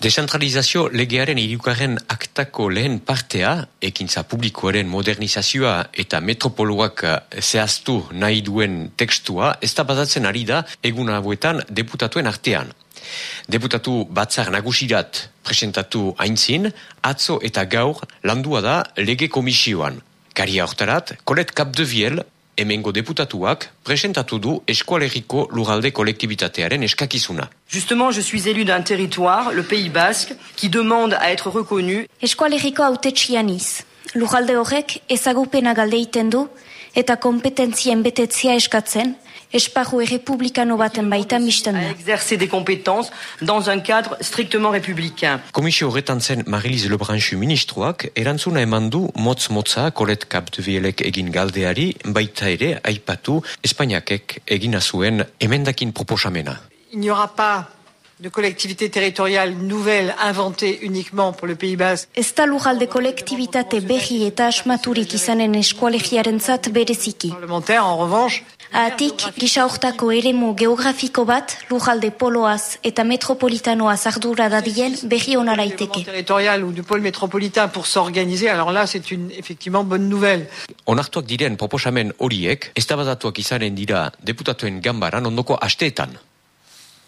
Decentralizazio legearen irukarren aktako lehen partea, ekintza publikoaren modernizazioa eta metropoloak zehaztu nahi duen tekstua, ez da bazatzen ari da egun hauetan deputatuen artean. Deputatu batzar nagusirat presentatu haintzin, atzo eta gaur landua da lege komisioan. Karia hortarat, Kolet Kapdeviel, emengo deputatuak presentatu du eskualeriko lurralde kolektibitatearen eskakizuna. Justement, je suis élu d'un territoire, le Pays Basque, qui demande à être reconnu. Eskualeriko autetxianiz. Lurralde horrek ezagupena galdeiten du eta kompetentzien betetzia eskatzen, esparru errepublikano baten baita misten da. exercer des compétences dans un cadre strictement républicain. Komisio horretan zen Marilise Lebranchu ministroak erantzuna eman du motz-motza Kolet Kapdevielek egin galdeari baita ere aipatu Espainiakek egina zuen emendakin proposamena. Il n'y aura pas de collectivité territoriale nouvelle inventée uniquement pour le Pays Basque. Ez da lurralde kolektibitate berri eta asmaturik izanen eskualegiarentzat bereziki. Parlementaire, en revanche, Ahatik, gisa hortako eremu geografiko bat lurralde poloaz eta metropolitanoaz ardura dadien berri onaraiteke. territorial ou du pôle métropolitain pour s'organiser, alors là, c'est une effectivement bonne nouvelle. Onartuak diren proposamen horiek eztabadatuak izanen dira deputatuen gambaran ondoko asteetan.